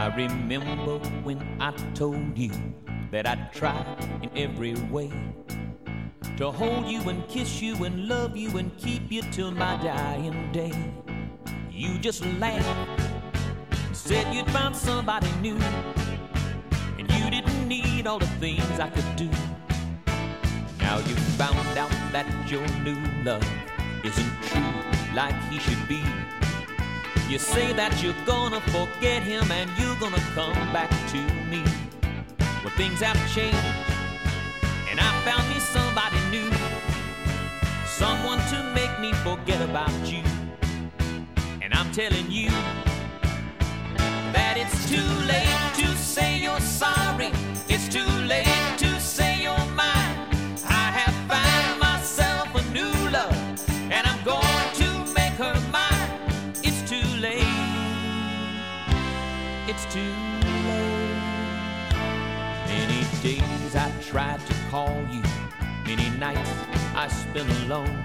I remember when I told you that I'd try in every way to hold you and kiss you and love you and keep you till my dying day. You just laughed, said you'd found somebody new, and you didn't need all the things I could do. Now you found out that your new love isn't true like he should be. You say that you're gonna forget him and you're gonna come back to me. Well, things have changed, and I found me somebody new. Someone to make me forget about you. And I'm telling you that it's too late to say you're sorry. It's too late It's too late. Many days I tried to call you, many nights I spent alone.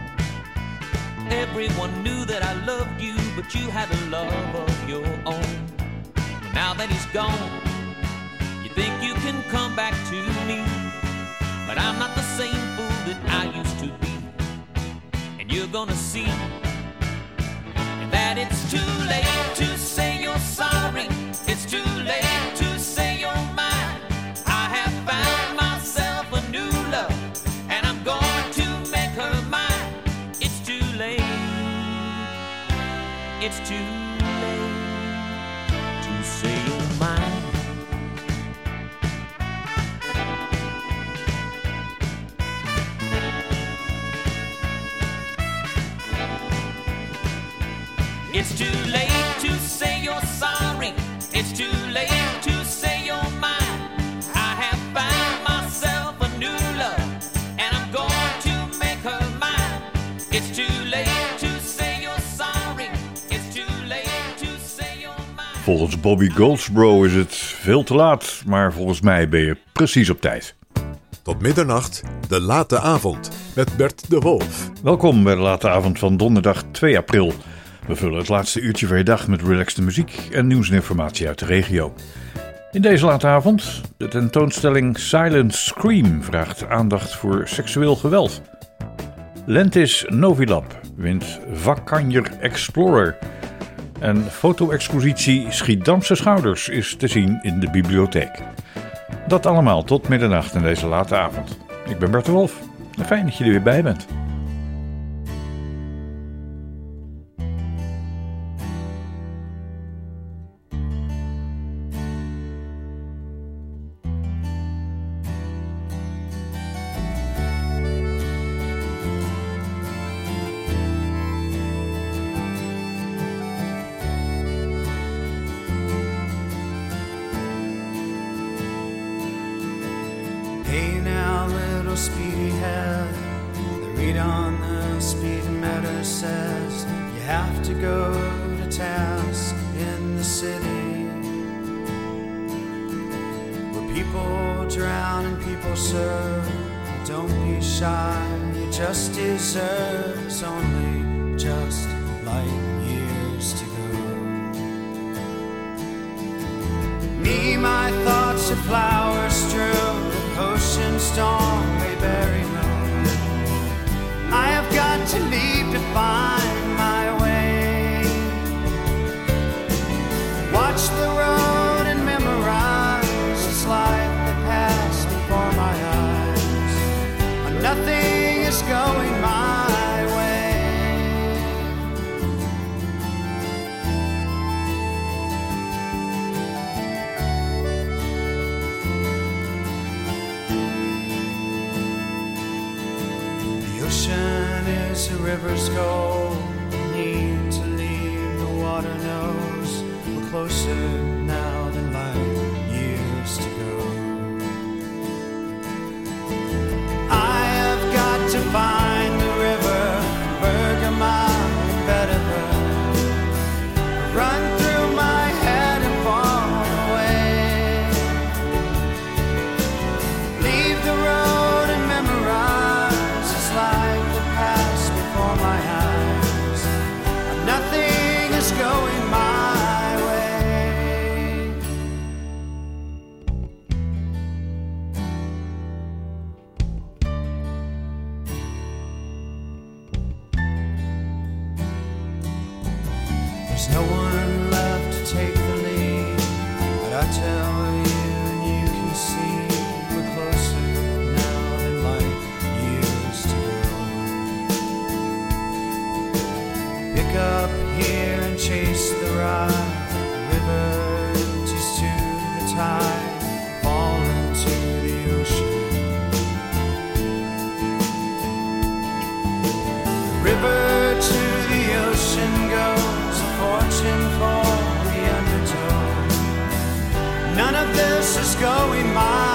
Everyone knew that I loved you, but you had a love of your own. Now that he's gone, you think you can come back to me. But I'm not the same fool that I used to be. And you're gonna see it's too late to say you're sorry. It's too late to say you're mine. I have found myself a new love, and I'm going to make her mine. It's too late. It's too late It's too late to say you're sorry. It's too late to say you're mine. I have found myself a new love, and I'm going to make her mine. It's too late to say you're sorry. It's too late to say you're mine. Volgens Bobby Goldsboro is het veel te laat, maar volgens mij ben je precies op tijd. Tot middernacht, de late avond, met Bert de Wolf. Welkom bij de late avond van donderdag 2 april. We vullen het laatste uurtje van je dag met relaxte muziek en nieuws en informatie uit de regio. In deze late avond, de tentoonstelling Silent Scream vraagt aandacht voor seksueel geweld. Lentis Novilab wint Vakkanjer Explorer. En foto-expositie Schiedamse Schouders is te zien in de bibliotheek. Dat allemaal tot middernacht in deze late avond. Ik ben Bert de Wolf. Fijn dat je er weer bij bent. People drown and people serve. Don't be shy, you just deserve only just light years to go. Me, my thoughts are flower strewn, with ocean storm a going my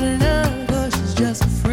love she's just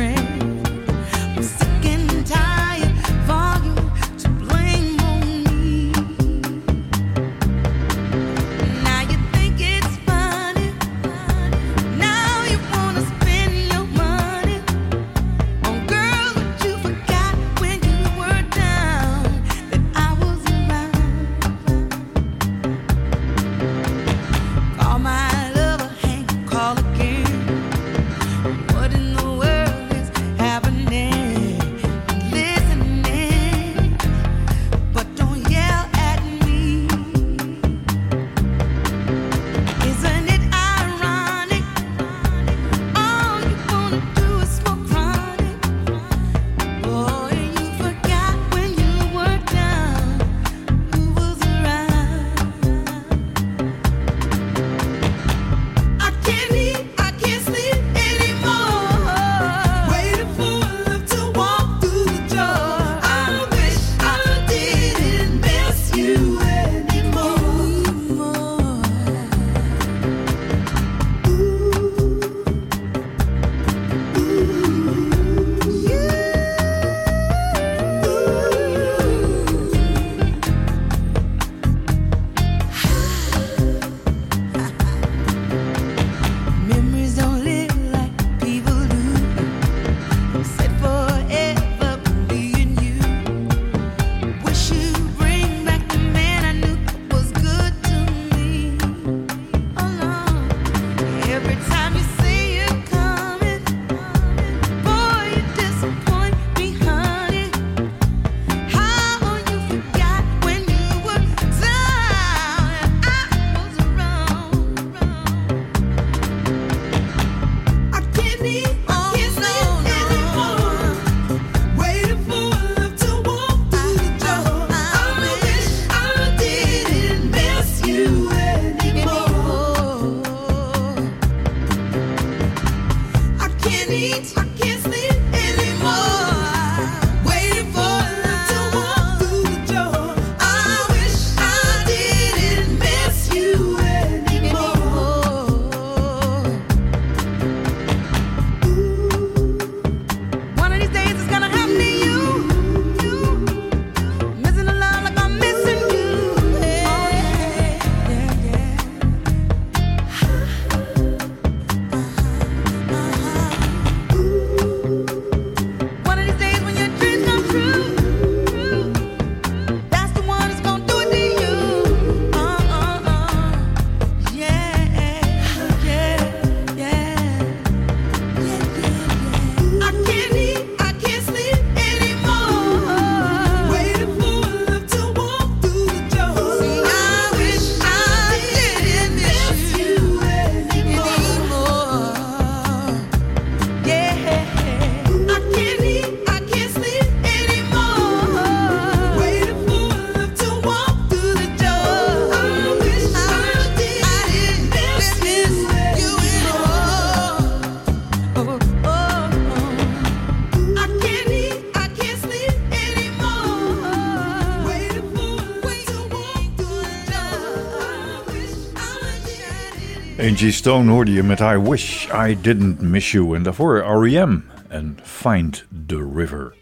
Angie Stone hoorde je met I Wish I Didn't Miss You. En daarvoor R.E.M. en Find the River.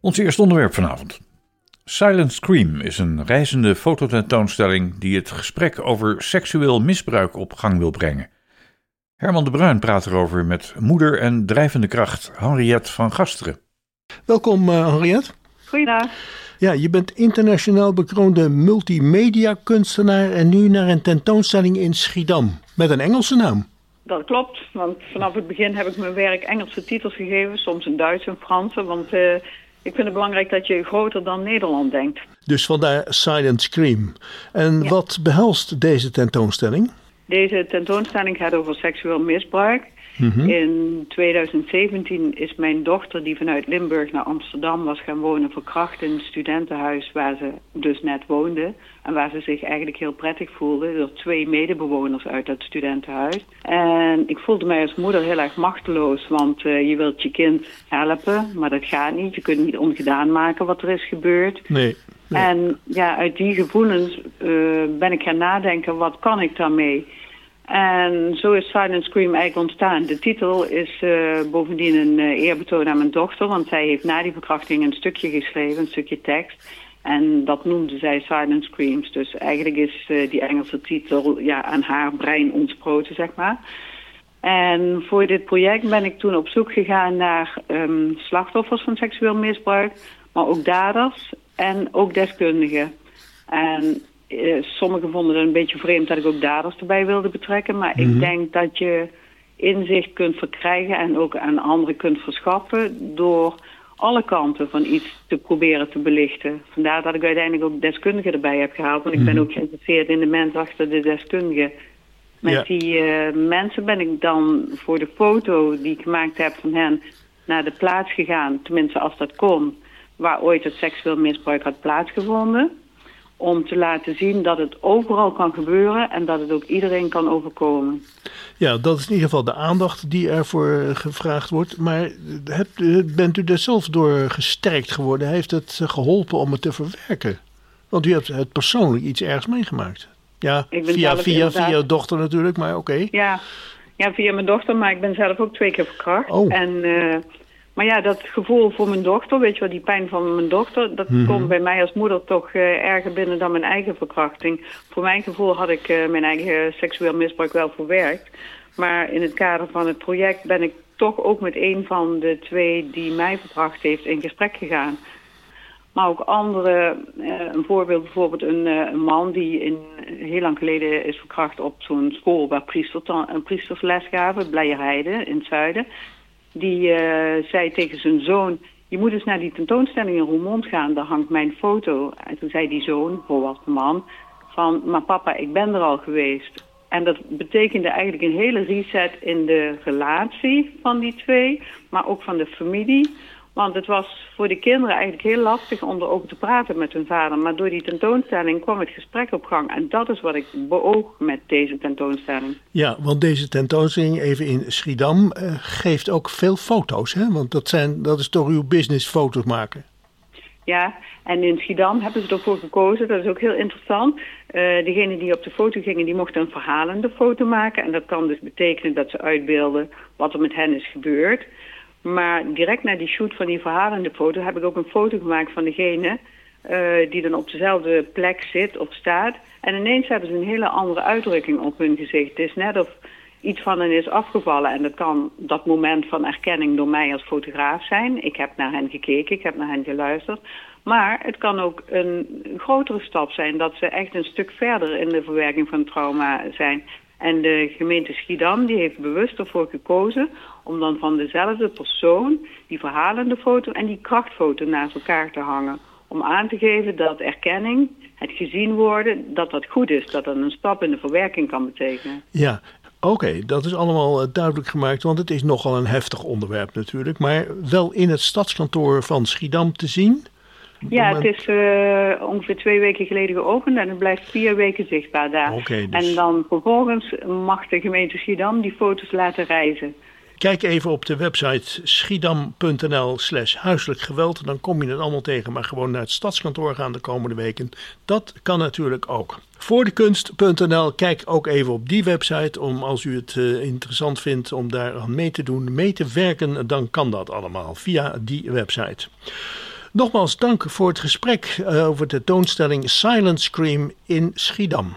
Ons eerste onderwerp vanavond. Silent Scream is een reizende fototentoonstelling die het gesprek over seksueel misbruik op gang wil brengen. Herman de Bruin praat erover met moeder en drijvende kracht Henriette van Gasteren. Welkom uh, Henriette. Goeiedag. Ja, je bent internationaal bekroonde multimedia kunstenaar en nu naar een tentoonstelling in Schiedam met een Engelse naam. Dat klopt, want vanaf het begin heb ik mijn werk Engelse titels gegeven, soms in Duits en Franse, want uh, ik vind het belangrijk dat je groter dan Nederland denkt. Dus vandaar Silent Scream. En ja. wat behelst deze tentoonstelling? Deze tentoonstelling gaat over seksueel misbruik. Mm -hmm. In 2017 is mijn dochter, die vanuit Limburg naar Amsterdam was gaan wonen, verkracht in een studentenhuis waar ze dus net woonde. En waar ze zich eigenlijk heel prettig voelde door twee medebewoners uit dat studentenhuis. En ik voelde mij als moeder heel erg machteloos, want uh, je wilt je kind helpen, maar dat gaat niet. Je kunt niet ongedaan maken wat er is gebeurd. Nee. nee. En ja, uit die gevoelens uh, ben ik gaan nadenken, wat kan ik daarmee? En zo is Silent Scream eigenlijk ontstaan. De titel is uh, bovendien een uh, eerbetoon aan mijn dochter, want zij heeft na die verkrachting een stukje geschreven, een stukje tekst. En dat noemde zij Silent Screams. Dus eigenlijk is uh, die Engelse titel ja, aan haar brein ontsproten, zeg maar. En voor dit project ben ik toen op zoek gegaan naar um, slachtoffers van seksueel misbruik, maar ook daders en ook deskundigen. En uh, sommigen vonden het een beetje vreemd dat ik ook daders erbij wilde betrekken. Maar mm -hmm. ik denk dat je inzicht kunt verkrijgen en ook aan anderen kunt verschaffen door alle kanten van iets te proberen te belichten. Vandaar dat ik uiteindelijk ook deskundigen erbij heb gehaald. Want ik ben ook geïnteresseerd in de mens achter de deskundigen. Met ja. die uh, mensen ben ik dan voor de foto die ik gemaakt heb van hen naar de plaats gegaan. Tenminste als dat kon. Waar ooit het seksueel misbruik had plaatsgevonden om te laten zien dat het overal kan gebeuren en dat het ook iedereen kan overkomen. Ja, dat is in ieder geval de aandacht die ervoor gevraagd wordt. Maar hebt, bent u er zelf door gesterkt geworden? Heeft het geholpen om het te verwerken? Want u hebt het persoonlijk iets ergs meegemaakt. Ja, via, via, inderdaad... via uw dochter natuurlijk, maar oké. Okay. Ja. ja, via mijn dochter, maar ik ben zelf ook twee keer verkracht. Oh. En... Uh, maar ja, dat gevoel voor mijn dochter, weet je wel, die pijn van mijn dochter, dat Mhm. komt bij mij als moeder toch uh, erger binnen dan mijn eigen verkrachting. Voor mijn gevoel had ik uh, mijn eigen seksueel misbruik wel verwerkt. Maar in het kader van het project ben ik toch ook met een van de twee die mij verkracht heeft in gesprek gegaan. Maar ook andere, uh, een voorbeeld bijvoorbeeld een, een man die in, heel lang geleden is verkracht op zo'n school waar priesters, een priesters les gaven, Blijerheide in het zuiden die uh, zei tegen zijn zoon... je moet eens naar die tentoonstelling in Roermond gaan, daar hangt mijn foto. En toen zei die zoon, volwassen man, van... maar papa, ik ben er al geweest. En dat betekende eigenlijk een hele reset in de relatie van die twee... maar ook van de familie... Want het was voor de kinderen eigenlijk heel lastig om erover te praten met hun vader. Maar door die tentoonstelling kwam het gesprek op gang. En dat is wat ik beoog met deze tentoonstelling. Ja, want deze tentoonstelling even in Schiedam uh, geeft ook veel foto's. Hè? Want dat, zijn, dat is toch uw business, foto's maken. Ja, en in Schiedam hebben ze ervoor gekozen. Dat is ook heel interessant. Uh, degene die op de foto gingen, die mochten een verhalende foto maken. En dat kan dus betekenen dat ze uitbeelden wat er met hen is gebeurd. Maar direct na die shoot van die verhalende foto heb ik ook een foto gemaakt van degene uh, die dan op dezelfde plek zit of staat. En ineens hebben ze een hele andere uitdrukking op hun gezicht. Het is net of iets van hen is afgevallen. En dat kan dat moment van erkenning door mij als fotograaf zijn. Ik heb naar hen gekeken, ik heb naar hen geluisterd. Maar het kan ook een grotere stap zijn dat ze echt een stuk verder in de verwerking van trauma zijn. En de gemeente Schiedam die heeft bewust ervoor gekozen om dan van dezelfde persoon die verhalende foto en die krachtfoto naast elkaar te hangen. Om aan te geven dat erkenning, het gezien worden, dat dat goed is. Dat dat een stap in de verwerking kan betekenen. Ja, oké, okay, dat is allemaal duidelijk gemaakt, want het is nogal een heftig onderwerp natuurlijk. Maar wel in het stadskantoor van Schiedam te zien. Ja, het is uh, ongeveer twee weken geleden geopend en het blijft vier weken zichtbaar daar. Okay, dus... En dan vervolgens mag de gemeente Schiedam die foto's laten reizen. Kijk even op de website schiedam.nl slash huiselijk geweld. Dan kom je het allemaal tegen. Maar gewoon naar het stadskantoor gaan de komende weken. Dat kan natuurlijk ook. voordekunst.nl. Kijk ook even op die website om als u het uh, interessant vindt om daar aan mee te doen, mee te werken, dan kan dat allemaal via die website. Nogmaals dank voor het gesprek uh, over de tentoonstelling Silent Scream in Schiedam.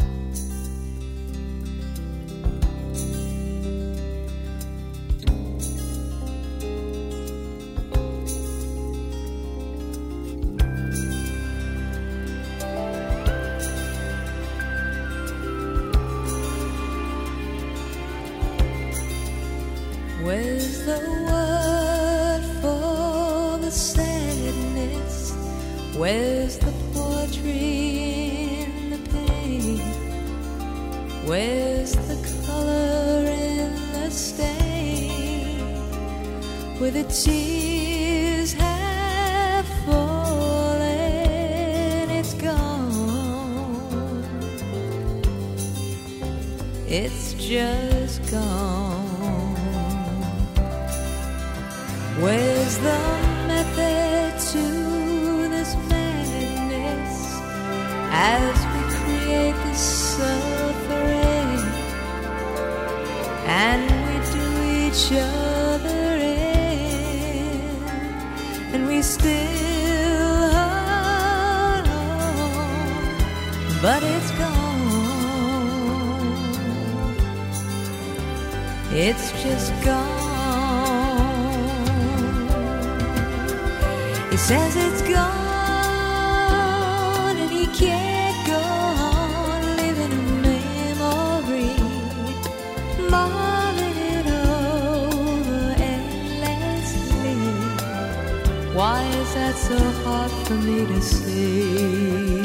Why is that so hard for me to see?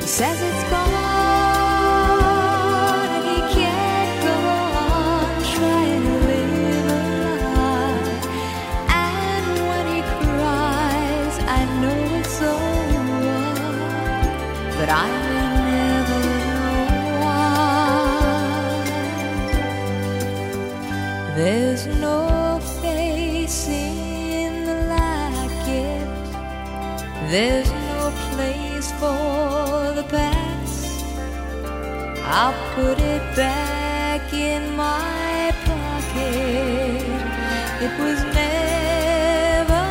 He says it's gone I'll put it back in my pocket. It was never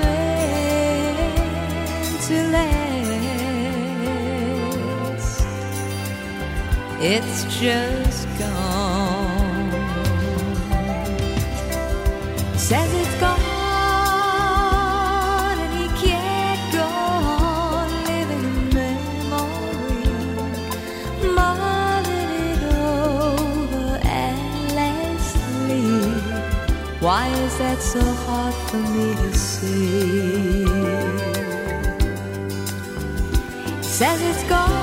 meant to last. It's just Why is that so hard for me to see? Says it's gone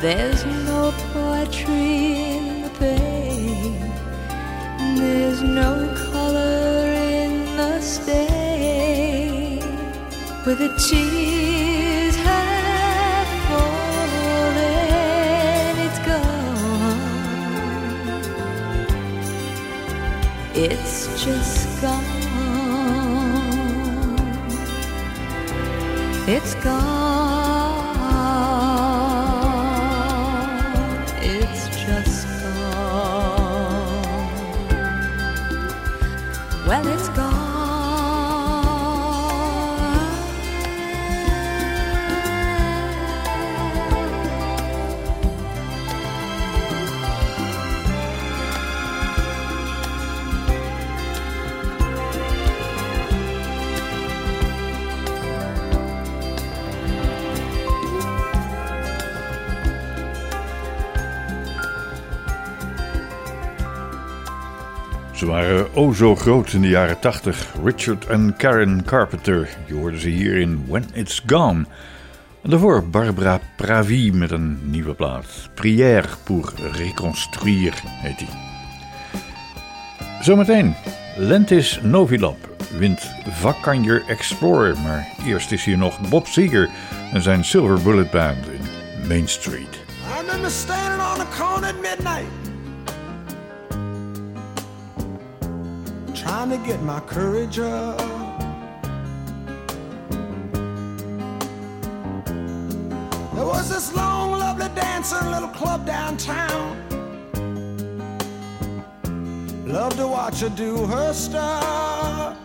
There's no poetry in the pain. There's no color in the stain where the tears have fallen. It's gone. It's just gone. It's gone. Waren o zo groot in de jaren 80. Richard en Karen Carpenter. Je hoorde ze hier in When It's Gone. En daarvoor Barbara Pravi met een nieuwe plaat. Prière pour reconstruire heet die. Zometeen Lentis Novilab wint Vakanjer Explorer. Maar eerst is hier nog Bob Seger en zijn Silver Bullet Band in Main Street. I remember standing on the corner at midnight, trying to get my courage up. There was this long, lovely dancing little club downtown. Love to watch her do her stuff.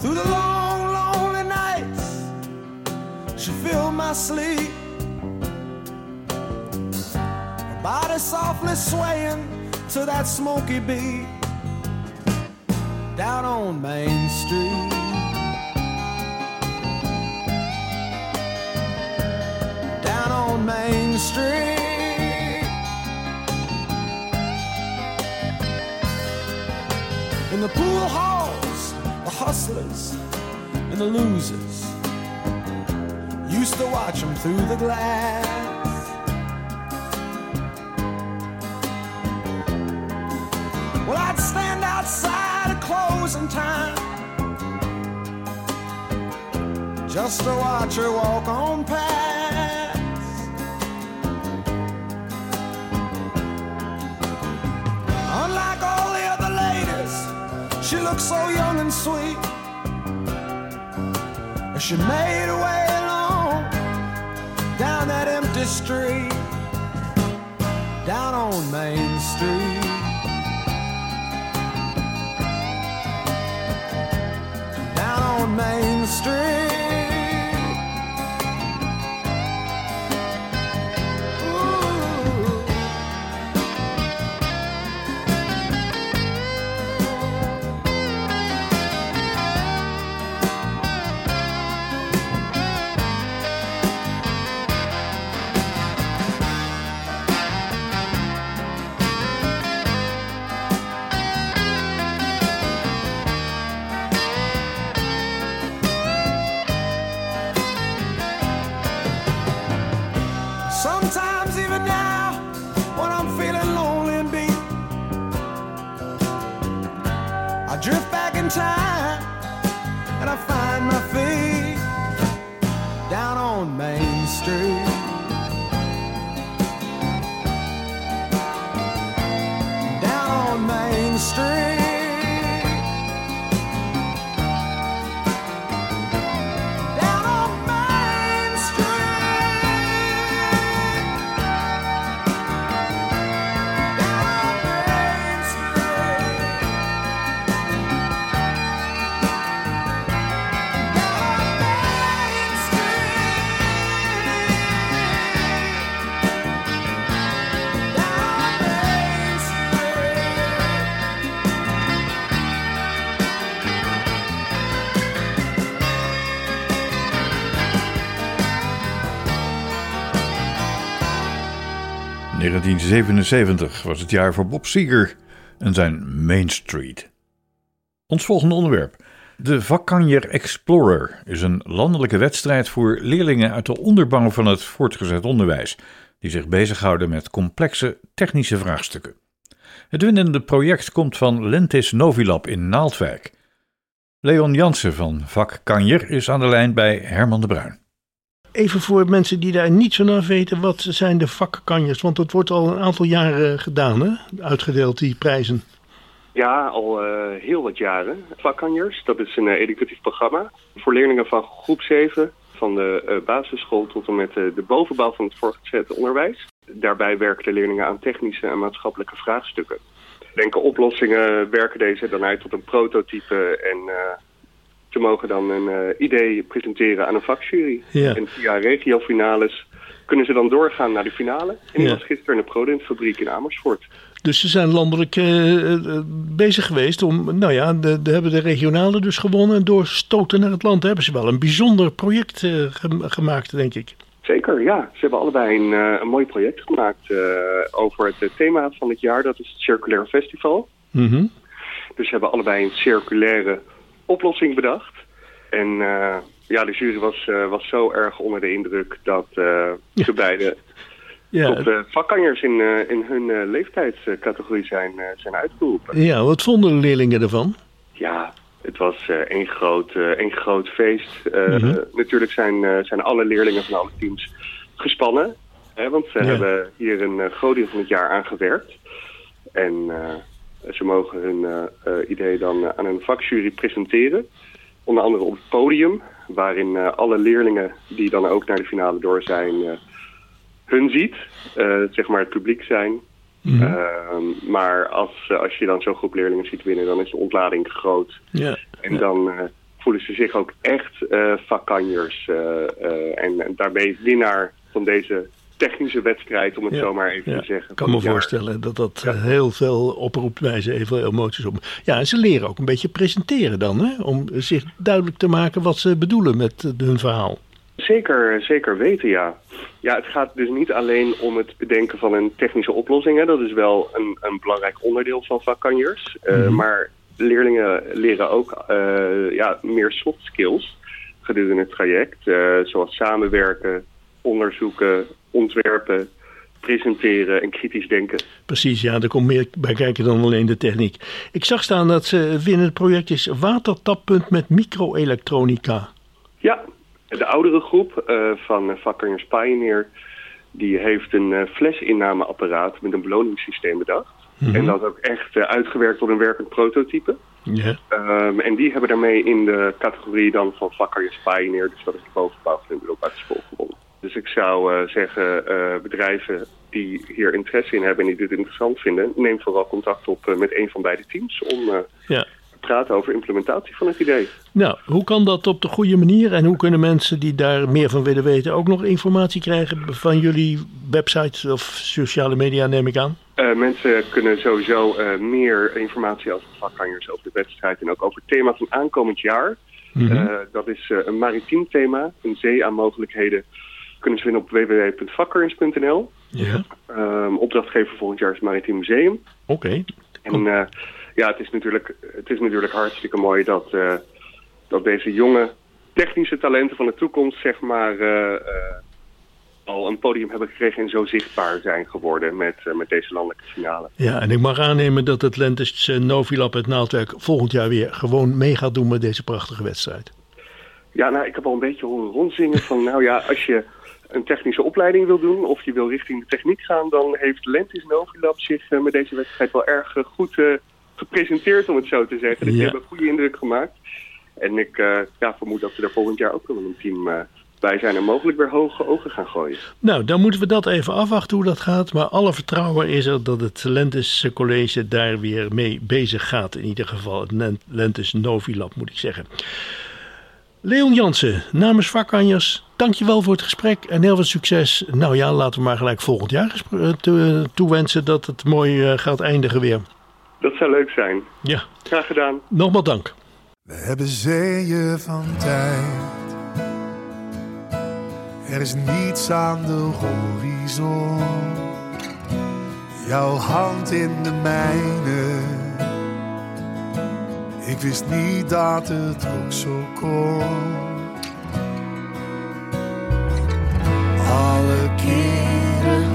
Through the long, lonely nights, she filled my sleep. Body softly swaying to that smoky beat. down on Main Street. Down on Main Street. In the pool halls, the hustlers and the losers used to watch them through the glass. At closing time just to watch her walk on past. Unlike all the other ladies, she looked so young and sweet. As she made her way along down that empty street, down on Main Street. Main Street. 1977 was het jaar voor Bob Seger en zijn Main Street. Ons volgende onderwerp. De Vakkanjer Explorer is een landelijke wedstrijd voor leerlingen uit de onderbouw van het voortgezet onderwijs, die zich bezighouden met complexe technische vraagstukken. Het winnende project komt van Lentis Novilab in Naaldwijk. Leon Jansen van Vak Kanjer is aan de lijn bij Herman de Bruin. Even voor mensen die daar niet zo naar weten, wat zijn de vakkanjers? Want het wordt al een aantal jaren gedaan, hè? uitgedeeld, die prijzen. Ja, al eh, heel wat jaren. Vakkanjers, dat is een eh, educatief programma voor leerlingen van groep 7 van de eh, basisschool tot en met de bovenbouw van het voortgezet onderwijs. Daarbij werken de leerlingen aan technische en maatschappelijke vraagstukken. Denken oplossingen werken deze dan uit tot een prototype en ze mogen dan een eh, idee presenteren aan een vakjury. Ja. En via regiofinales kunnen ze dan doorgaan naar de finale. En die Ja. was gisteren in de Prodent-fabriek in Amersfoort. Dus ze zijn landelijk eh, eh, bezig geweest om, nou ja, de, de hebben de regionale dus gewonnen en doorstoten naar het land. Hebben ze wel een bijzonder project gem- gemaakt, denk ik. Zeker, ja. Ze hebben allebei een, een mooi project gemaakt over het thema van het jaar. Dat is het Circulair Festival. Mhm. Dus ze hebben allebei een circulaire oplossing bedacht. En eh, ja, de jury was, eh, was zo erg onder de indruk dat eh ze beide Ja, tot eh, vakkanjers in, eh, in hun eh, leeftijdscategorie zijn, eh, zijn uitgeroepen. ja, wat vonden de leerlingen ervan? Ja, het was eh één, groot, eh, één groot feest. Eh, Mhm. Natuurlijk zijn, eh, zijn alle leerlingen van alle teams gespannen. Hè, want ze Ja. hebben hier een eh, groot deel van het jaar aan gewerkt. En eh, ze mogen hun eh, eh, idee dan eh, aan een vakjury presenteren. Onder andere op het podium, waarin eh, alle leerlingen die dan ook naar de finale door zijn, eh, hun ziet. Eh, zeg maar het publiek zijn. Mhm. Ehm, maar als, eh, als je dan zo'n groep leerlingen ziet winnen, dan is de ontlading groot. En dan eh, voelen ze zich ook echt eh vakkanjers. eh, eh, en, en daarmee winnaar van deze technische wedstrijd, om het Ja, zo maar even ja, te zeggen. Ik kan me jaar. voorstellen dat dat eh, heel veel oproept bij ze, heel veel emoties op. Ja, en ze leren ook een beetje presenteren dan, hè? om zich duidelijk te maken wat ze bedoelen met eh, hun verhaal. Zeker, zeker weten, ja. Ja, het gaat dus niet alleen om het bedenken van een technische oplossing. Hè. Dat is wel een, een belangrijk onderdeel van vakkanjers. Eh, Mhm. Maar leerlingen leren ook ja, meer soft skills gedurende het traject. zoals samenwerken, onderzoeken, ontwerpen, presenteren en kritisch denken. Precies, ja, er komt meer bij kijken dan alleen de techniek. Ik zag staan dat ze winnen het project is watertappunt met microelektronica. Ja, de oudere groep eh, van eh, Vakkanjers Pioneer... die heeft een eh, flesinnameapparaat met een beloningssysteem bedacht. En dat ook echt uitgewerkt tot een werkend prototype. Ja. Ehm, en die hebben daarmee in de categorie dan van Vakkanjers Pioneer... dus dat is de bovenbouw van de middelbare school gewonnen. Dus ik zou eh, zeggen, eh, bedrijven die hier interesse in hebben... en die dit interessant vinden... neem vooral contact op eh, met een van beide teams... om ja. te praten over implementatie van het idee. Nou, hoe kan dat op de goede manier en hoe kunnen mensen die daar meer van willen weten ook nog informatie krijgen van jullie website of sociale media, neem ik aan? Mensen kunnen sowieso meer informatie over vakkanjers, over de wedstrijd en ook over het thema van aankomend jaar. Eh, dat is een maritiem thema, een zee aan mogelijkheden. Kunnen ze vinden op www.vakkanjers.nl. Ja. Ehm, opdrachtgever volgend jaar is Maritiem Museum. Oké. En eh, ja, het is, natuurlijk, het is natuurlijk hartstikke mooi dat, eh, dat deze jonge technische talenten van de toekomst, zeg maar, eh, al een podium hebben gekregen en zo zichtbaar zijn geworden met, met deze landelijke finale. Ja, en ik mag aannemen dat het Lentes eh, Novilab het naaldwerk volgend jaar weer gewoon mee gaat doen met deze prachtige wedstrijd. Ja, nou, ik heb al een beetje horen rondzingen van, nou ja, als je een technische opleiding wil doen of je wil richting de techniek gaan, dan heeft Lentis Novilab zich eh, met deze wedstrijd wel erg eh, goed eh, gepresenteerd, om het zo te zeggen. Dus die Ja. hebben een goede indruk gemaakt. En ik ja, vermoed dat we er volgend jaar ook wel een team bij zijn en mogelijk weer hoge ogen gaan gooien. Nou, dan moeten we dat even afwachten hoe dat gaat. Maar alle vertrouwen is er dat het Lentes College daar weer mee bezig gaat. In ieder geval het Len- Lentes Novilab, moet ik zeggen. Leon Jansen, namens Vakkanjers, dankjewel voor het gesprek en heel veel succes. Nou ja, laten we maar gelijk volgend jaar eh, toe- toewensen dat het mooi eh, gaat eindigen weer. Dat zou leuk zijn. Ja, Graag gedaan. nogmaals dank. We hebben zeeën van tijd. Er is niets aan de horizon. Jouw hand in de mijne. Ik wist niet dat het ook zo kon. Alle keren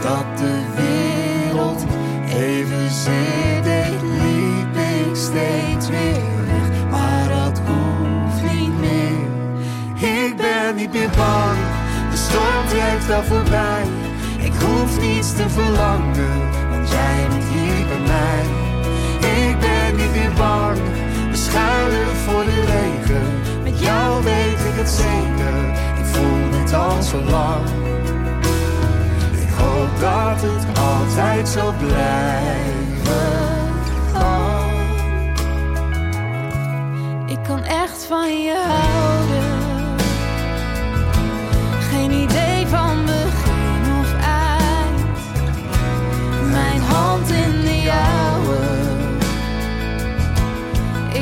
dat de wereld evenzeer deed, liep ik steeds weer weg. Maar dat hoeft niet meer. Ik ben niet meer bang, de storm trekt wel voorbij. Ik hoef niets te verlangen, want jij bent hier bij mij. Ik ben niet meer bang, schuilen voor de regen. Met jou weet ik het zeker, ik voel dit al zo lang. Ik hoop dat het altijd zo blijven. Oh. Ik kan echt van je houden.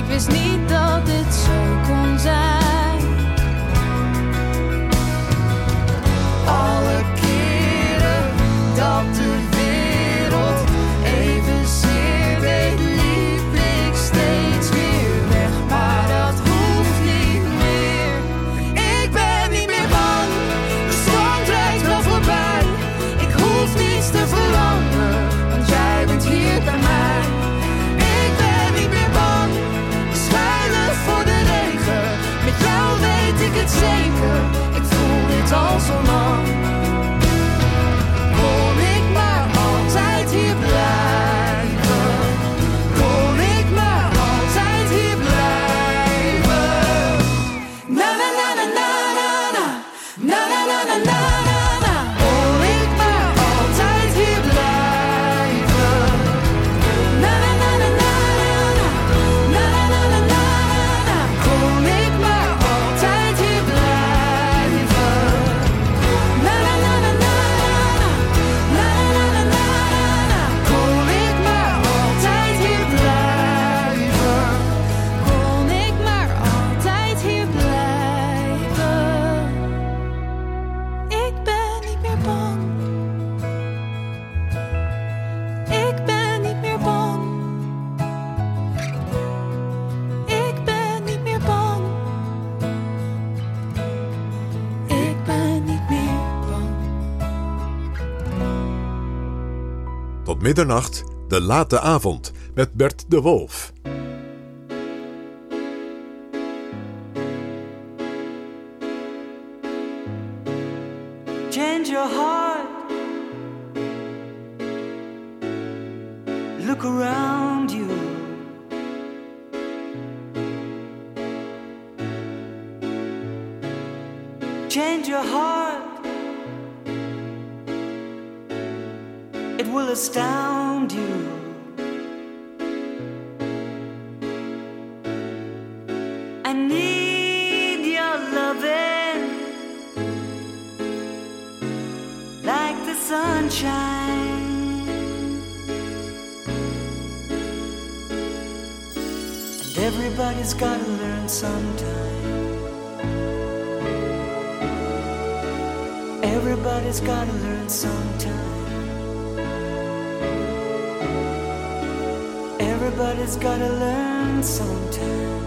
Ik wist niet dat dit zo kon zijn. Middernacht, de late avond met Bert de Wolf. change your heart. Look around you. Change your heart. Will astound you. I need your loving. like the sunshine. And everybody's gotta learn sometime. Everybody's gotta learn sometime. Everybody's gotta learn sometime.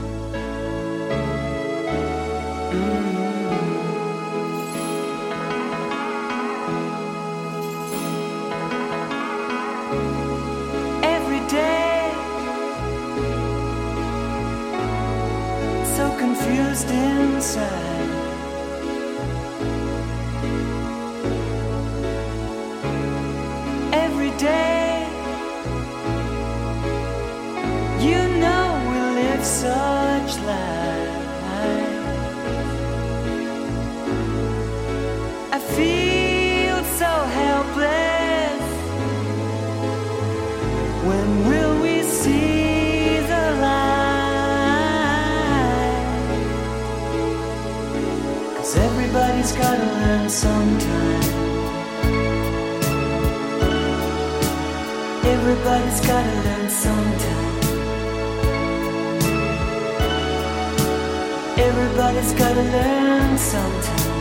Everybody's gotta learn sometime.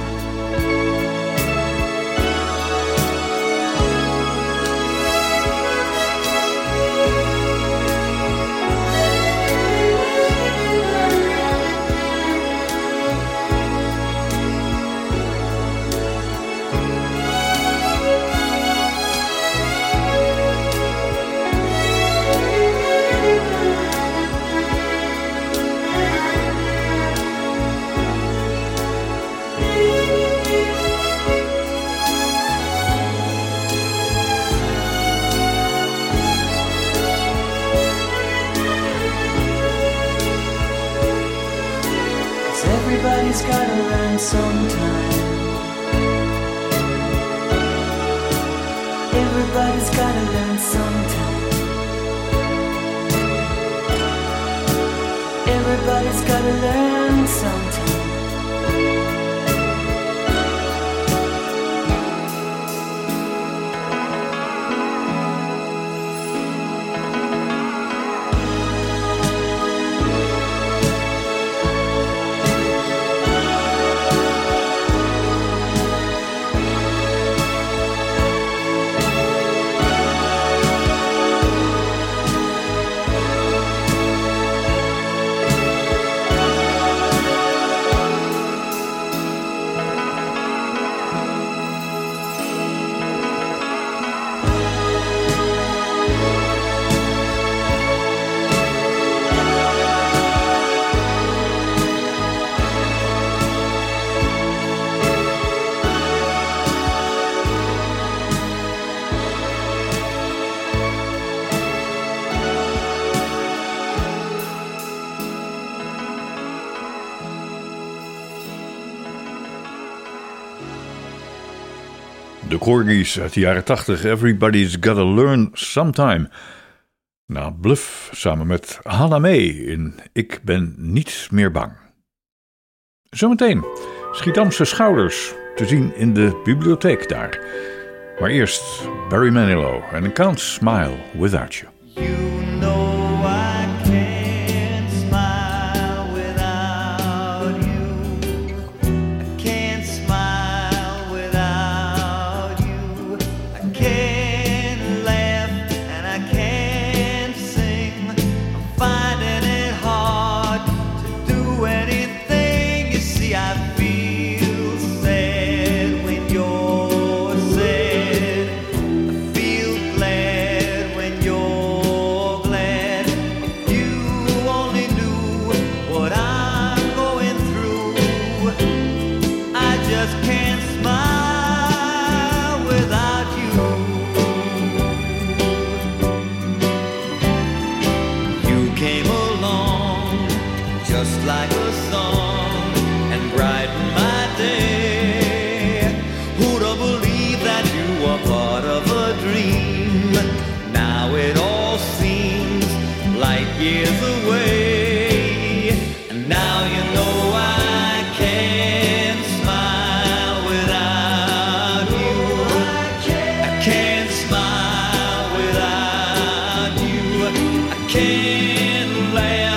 Everybody's gotta learn De Corgis uit de jaren 80. Everybody's Gotta Learn Sometime. Na Bluff samen met Hannah May in Ik ben niet meer bang. Zometeen Schiedamse Schouders te zien in de bibliotheek daar. Maar eerst Barry Manilow en I Can't Smile Without You. You can't laugh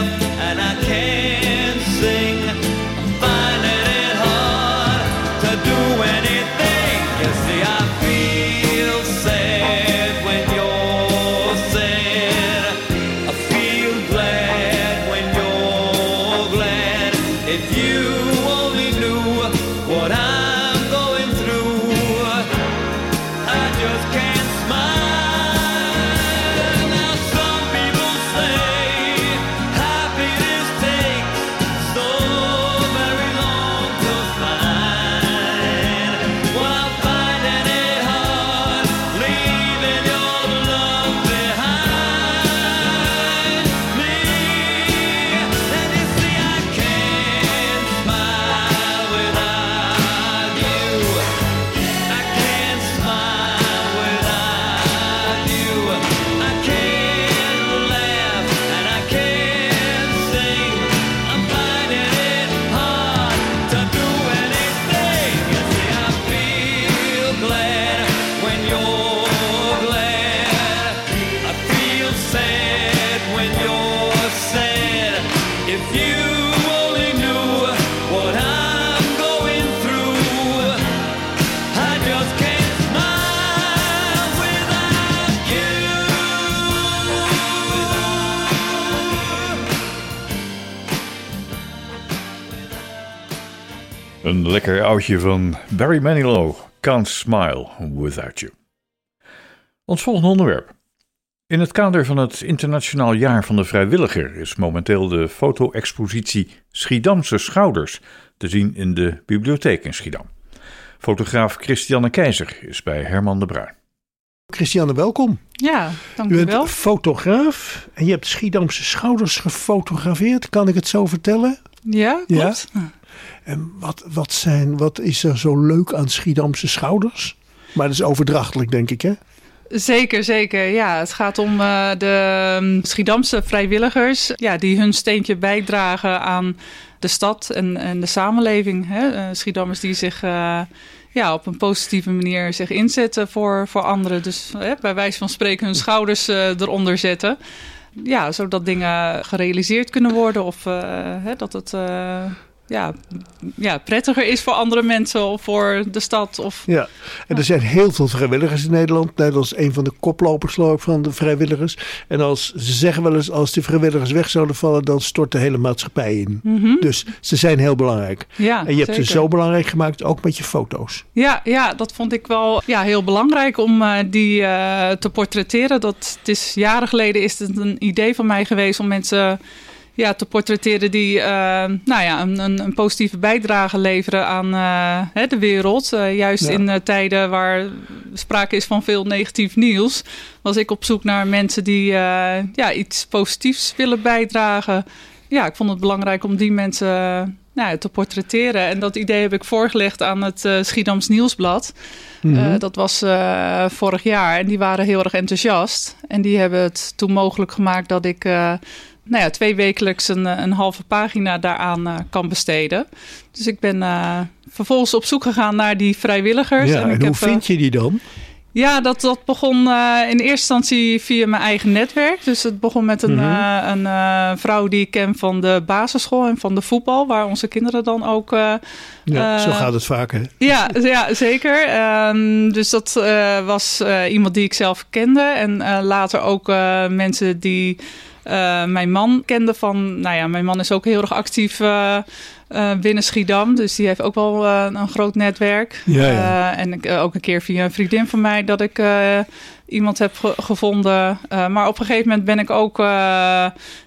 lekker oudje van Barry Manilow. Can't smile without you. Ons volgende onderwerp. In het kader van het Internationaal Jaar van de Vrijwilliger is momenteel de foto-expositie Schiedamse Schouders te zien in de bibliotheek in Schiedam. Fotograaf Christiane Keizer is bij Herman de Bruin. Christiane, welkom. Ja, dank U u bent wel. fotograaf en je hebt Schiedamse schouders gefotografeerd. Kan ik het zo vertellen? Ja, Ja? klopt. En wat, wat, zijn, wat is er zo leuk aan Schiedamse schouders? Maar dat is overdrachtelijk, denk ik, hè? Zeker, zeker. Ja, het gaat om eh, de um, Schiedamse vrijwilligers ja, die hun steentje bijdragen aan de stad en, en de samenleving. Hè? Eh, Schiedammers die zich eh, ja, op een positieve manier zich inzetten voor, voor anderen. Dus bij wijze van spreken hun schouders eronder zetten. Ja, zodat dingen gerealiseerd kunnen worden of eh, hè, dat het... ja, ja, prettiger is voor andere mensen of voor de stad. Of, Ja, en er zijn heel veel vrijwilligers in Nederland. Nederland is een van de koplopers van de vrijwilligers. En als, ze zeggen wel eens, als de vrijwilligers weg zouden vallen, dan stort de hele maatschappij in. Mhm. Dus ze zijn heel belangrijk. Ja, en je hebt ze zo belangrijk gemaakt, ook met je foto's. Ja, ja, dat vond ik wel ja, heel belangrijk om eh, die eh, te portretteren. Dat, het is jaren geleden is het een idee van mij geweest om mensen ja, te portretteren die eh, nou ja, een, een, positieve bijdrage leveren aan eh, hè, de wereld. Eh, juist Ja. in tijden waar sprake is van veel negatief nieuws, was ik op zoek naar mensen die ja, iets positiefs willen bijdragen. Ja, ik vond het belangrijk om die mensen nou te portretteren. En dat idee heb ik voorgelegd aan het Schiedams Nieuwsblad. Mhm. Dat was vorig jaar en die waren heel erg enthousiast. En die hebben het toen mogelijk gemaakt dat ik nou ja, twee wekelijks een, eh, een halve pagina daaraan eh, kan besteden. Dus ik ben eh, vervolgens op zoek gegaan naar die vrijwilligers. ja, en, ik hoe heb, vind je die dan? ja, dat, dat begon in eerste instantie via mijn eigen netwerk. Dus het begon met een, Mhm. een vrouw die ik ken van de basisschool en van de voetbal, waar onze kinderen dan ook. Ja, zo gaat het vaak, hè? ja, ja zeker. Ehm, dus dat was iemand die ik zelf kende. En later ook mensen die eh, mijn man kenden van... Nou ja, mijn man is ook heel erg actief eh, eh, binnen Schiedam. Dus die heeft ook wel een groot netwerk. Ja, ja. En ik, ook een keer via een vriendin van mij dat ik iemand heb ge- gevonden. Maar op een gegeven moment ben ik ook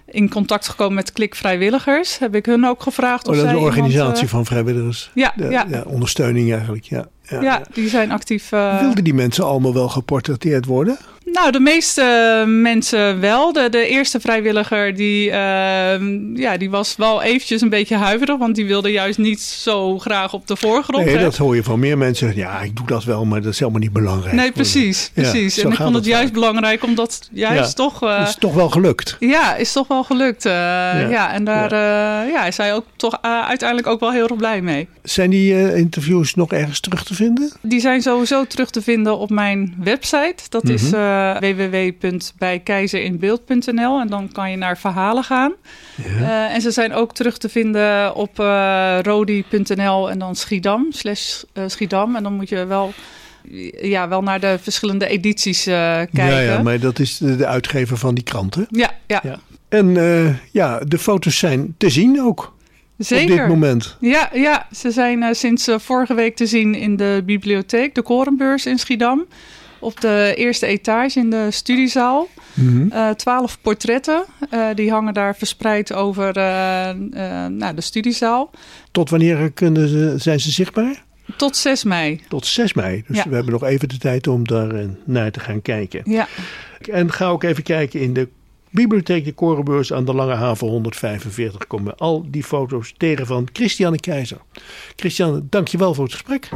in contact gekomen met Klik Vrijwilligers. Heb ik hun ook gevraagd Oh, of dat is een organisatie van vrijwilligers. Ja, De- ja. ja, ondersteuning eigenlijk, ja. ja, ja, die zijn actief. Wilden die mensen allemaal wel geportretteerd worden? Nou, de meeste mensen wel. De, de eerste vrijwilliger die, ehm, ja, die was wel eventjes een beetje huiverig, want die wilde juist niet zo graag op de voorgrond. Nee, hè. dat hoor je van meer mensen. Ja, ik doe dat wel, maar dat is helemaal niet belangrijk. Nee, precies. Precies. en ik vond het juist belangrijk, omdat juist Ja, toch... Het is toch wel gelukt. Ja, is toch wel gelukt. eh, ja. en daar eh, ja, is hij ook toch uiteindelijk ook wel heel erg blij mee. Zijn die interviews nog ergens terug te vinden? Die zijn sowieso terug te vinden op mijn website. Dat is Www.bijkeizerinbeeld.nl en dan kan je naar verhalen gaan. Eh, en ze zijn ook terug te vinden op eh, rodi.nl en dan Schiedam, slash eh, Schiedam. En dan moet je wel, ja, wel naar de verschillende edities kijken. Ja, ja, maar dat is de, de uitgever van die kranten. ja, ja. Ja. En ja, de foto's zijn te zien ook. Zeker. Op dit moment. Ja, ja ze zijn sinds vorige week te zien in de bibliotheek, de Korenbeurs in Schiedam. Op de eerste etage in de studiezaal. Mhm. Eh, Twaalf portretten, eh, die hangen daar verspreid over eh, nou, de studiezaal. Tot wanneer kunnen ze, zijn ze zichtbaar? Tot 6 mei. Tot 6 mei. Dus Ja. we hebben nog even de tijd om daar naar te gaan kijken. Ja. En ga ook even kijken in de bibliotheek de Korenbeurs aan de Lange Haven 145. Komen al die foto's tegen van Christiane Keizer. Christiane, dankjewel voor het gesprek.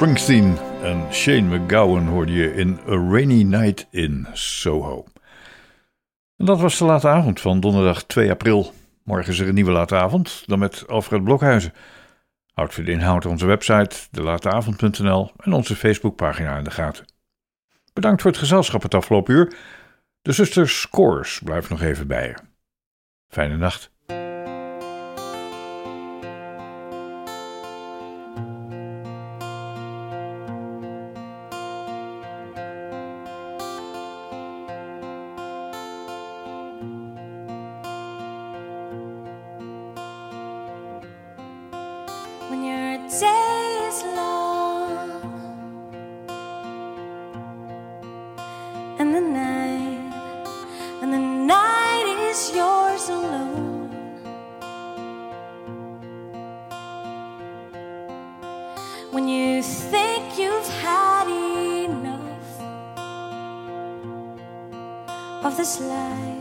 Springsteen en Shane McGowan hoorde je in A Rainy Night in Soho. En dat was de late avond van donderdag 2 april. Morgen is er een nieuwe late avond, dan met Alfred Blokhuizen. Houd voor de inhoud onze website, delateavond.nl en onze Facebookpagina in de gaten. Bedankt voor het gezelschap het afgelopen uur. De zuster Scores blijft nog even bij je. Fijne nacht. Day is long. And the night and the night is yours alone. When you think you've had enough of this life